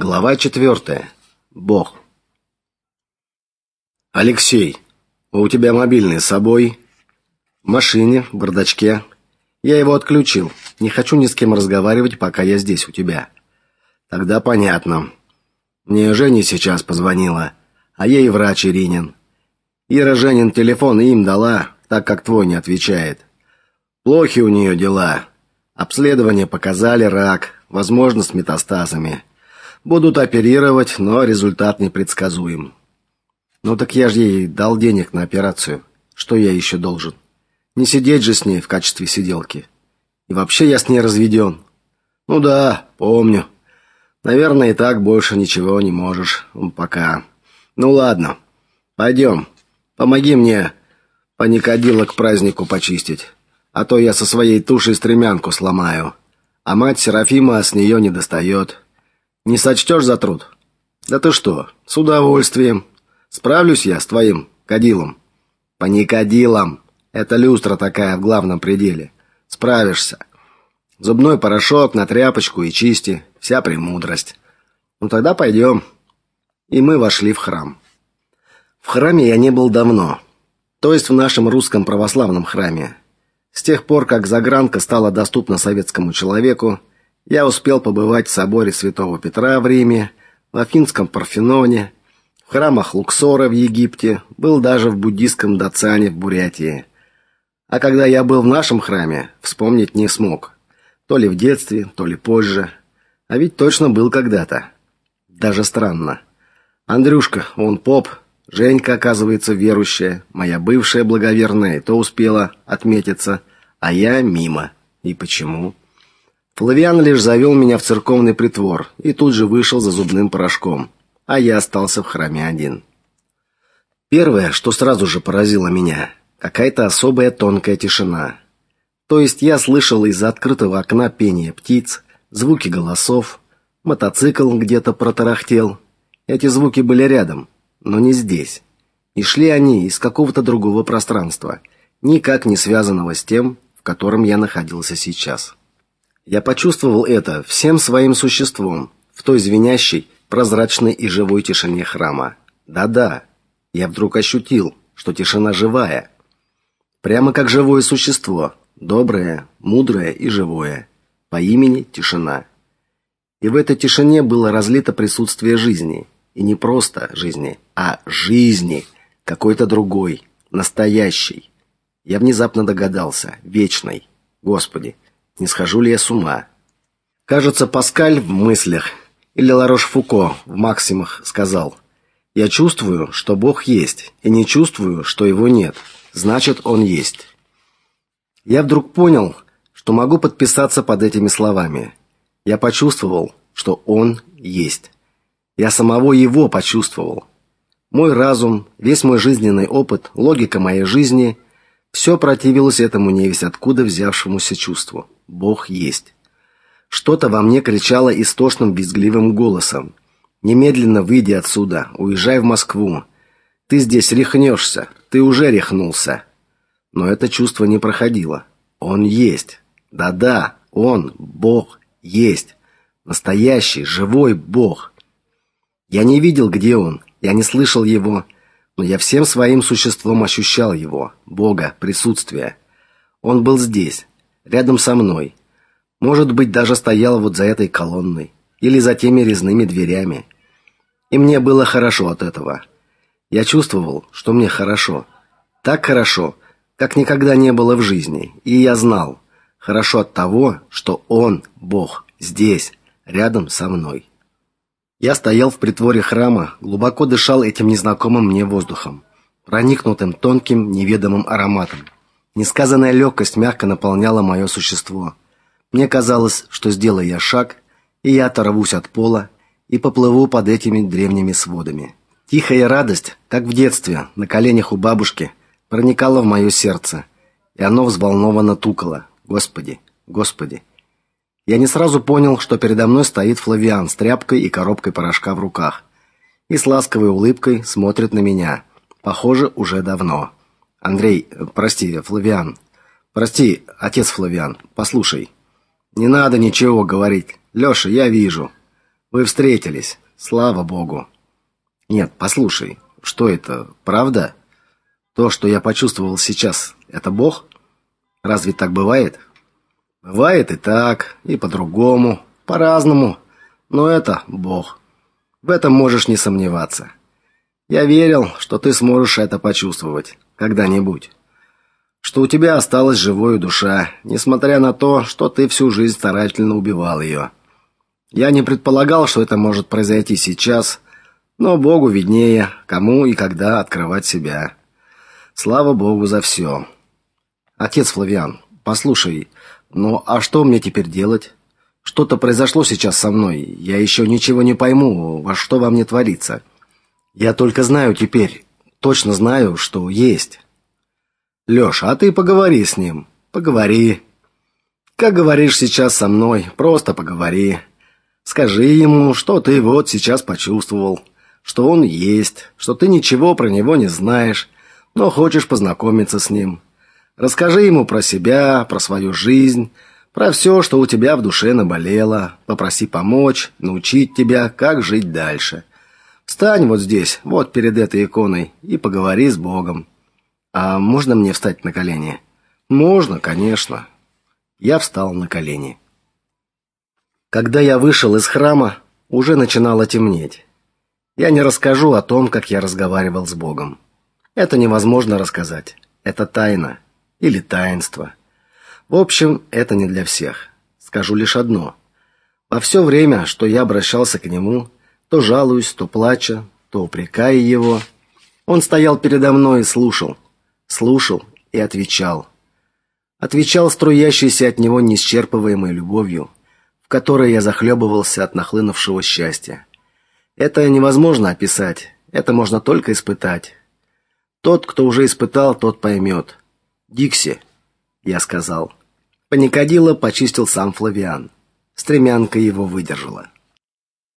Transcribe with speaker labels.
Speaker 1: Глава четвертая. Бог. Алексей, у тебя мобильный с собой? В машине, в бардачке. Я его отключил. Не хочу ни с кем разговаривать, пока я здесь у тебя. Тогда понятно. Мне Женя сейчас позвонила, а ей врач Иринин. Ира Женин телефон им дала, так как твой не отвечает. Плохи у нее дела. Обследования показали рак, возможно, с метастазами. Будут оперировать, но результат непредсказуем. Ну так я же ей дал денег на операцию. Что я еще должен? Не сидеть же с ней в качестве сиделки. И вообще я с ней разведен. Ну да, помню. Наверное, и так больше ничего не можешь. Пока. Ну ладно. Пойдем. Помоги мне паникодила к празднику почистить. А то я со своей тушей стремянку сломаю. А мать Серафима с нее не достает. Не сочтешь за труд? Да ты что? С удовольствием. Справлюсь я с твоим кадилом. По никодилам. Это люстра такая в главном пределе. Справишься. Зубной порошок на тряпочку и чисти. Вся премудрость. Ну тогда пойдем. И мы вошли в храм. В храме я не был давно. То есть в нашем русском православном храме. С тех пор, как загранка стала доступна советскому человеку, я успел побывать в соборе Святого Петра в Риме, в Афинском Парфеноне, в храмах Луксора в Египте, был даже в буддийском Дацане в Бурятии. А когда я был в нашем храме, вспомнить не смог. То ли в детстве, то ли позже. А ведь точно был когда-то. Даже странно. Андрюшка, он поп, Женька, оказывается, верующая, моя бывшая благоверная, то успела отметиться, а я мимо. И почему? Флавиан лишь завел меня в церковный притвор и тут же вышел за зубным порошком, а я остался в храме один. Первое, что сразу же поразило меня, какая-то особая тонкая тишина. То есть я слышал из-за открытого окна пение птиц, звуки голосов, мотоцикл где-то протарахтел. Эти звуки были рядом, но не здесь. И шли они из какого-то другого пространства, никак не связанного с тем, в котором я находился сейчас. Я почувствовал это всем своим существом в той звенящей, прозрачной и живой тишине храма. Да-да. Я вдруг ощутил, что тишина живая. Прямо как живое существо, доброе, мудрое и живое, по имени Тишина. И в этой тишине было разлито присутствие жизни, и не просто жизни, а жизни, какой-то другой, настоящей. Я внезапно догадался, вечной. Господи, не схожу ли я с ума? Кажется, Паскаль в мыслях или Ларош-Фуко в максимах сказал: "Я чувствую, что Бог есть, и не чувствую, что его нет. Значит, он есть". Я вдруг понял, что могу подписаться под этими словами. Я почувствовал, что он есть. Я самого его почувствовал. Мой разум, весь мой жизненный опыт, логика моей жизни все противилось этому невесть откуда взявшемуся чувству. Бог есть. Что-то во мне кричало истошным визгливым голосом: "Немедленно выйди отсюда, уезжай в Москву. Ты здесь рехнешься, ты уже рехнулся". Но это чувство не проходило. Он есть. Да-да, он, Бог, есть. Настоящий, живой Бог. Я не видел, где он, я не слышал его, но я всем своим существом ощущал его, Бога, присутствие. Он был здесь, рядом со мной. Может быть, даже стоял вот за этой колонной или за теми резными дверями. И мне было хорошо от этого. Я чувствовал, что мне хорошо. Так хорошо, как никогда не было в жизни. И я знал, хорошо от того, что он, Бог, здесь, рядом со мной. Я стоял в притворе храма, глубоко дышал этим незнакомым мне воздухом, проникнутым тонким неведомым ароматом. Несказанная легкость мягко наполняла мое существо. Мне казалось, что сделаю я шаг, и я оторвусь от пола и поплыву под этими древними сводами. Тихая радость, как в детстве, на коленях у бабушки, проникала в мое сердце, и оно взволнованно тукало: "Господи, Господи". Я не сразу понял, что передо мной стоит Флавиан с тряпкой и коробкой порошка в руках и с ласковой улыбкой смотрит на меня. Похоже, уже давно. Андрей, прости, Флавиан. Прости, отец Флавиан. Послушай. Не надо ничего говорить. Лёша, я вижу. Вы встретились. Слава богу. Нет, послушай, что это? Правда? То, что я почувствовал сейчас, это Бог? Разве так бывает? Бывает и так, и по-другому, по-разному, но это Бог. В этом можешь не сомневаться. Я верил, что ты сможешь это почувствовать когда-нибудь. Что у тебя осталась живая душа, несмотря на то, что ты всю жизнь старательно убивал ее. Я не предполагал, что это может произойти сейчас, но Богу виднее, кому и когда открывать себя. Слава Богу за все. Отец Флавиан, послушай, ну а что мне теперь делать? Что-то произошло сейчас со мной. Я еще ничего не пойму, во что во мне творится. Я только знаю теперь, точно знаю, что есть. Лёша, а ты поговори с ним. Поговори. Как говоришь сейчас со мной, просто поговори. Скажи ему, что ты вот сейчас почувствовал, что он есть, что ты ничего про него не знаешь, но хочешь познакомиться с ним. Расскажи ему про себя, про свою жизнь, про все, что у тебя в душе наболело. Попроси помочь, научить тебя, как жить дальше. Встань вот здесь, вот перед этой иконой и поговори с Богом. А можно мне встать на колени? Можно, конечно. Я встал на колени. Когда я вышел из храма, уже начинало темнеть. Я не расскажу о том, как я разговаривал с Богом. Это невозможно рассказать. Это тайна или таинство. В общем, это не для всех. Скажу лишь одно. Во все время, что я обращался к нему, то жалуюсь, то плача, то упрекая его. Он стоял передо мной и слушал, слушал и отвечал. Отвечал струящейся от него неисчерпываемой любовью, в которой я захлебывался от нахлынувшего счастья. Это невозможно описать, это можно только испытать. Тот, кто уже испытал, тот поймет. «Дикси», — я сказал. Паникадило почистил сам Флавиан. Стремянка его выдержала.